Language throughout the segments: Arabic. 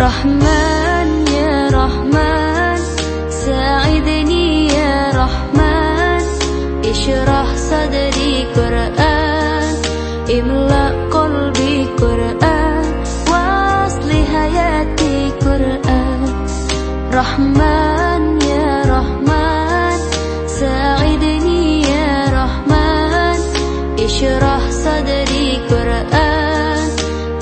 رحمن يا رحمن ساعدني يا رحمن اشرح صدري قرآن املأ قلبي قرآن. Quran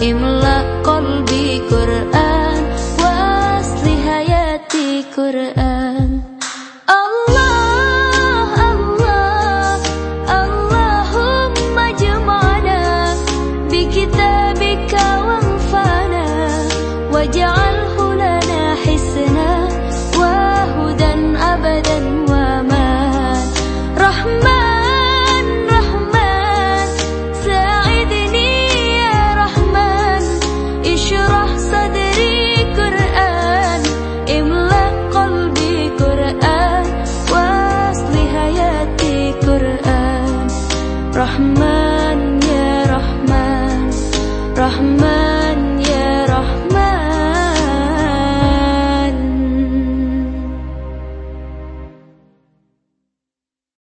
Imla qalbi Quran Wasli hayati Quran.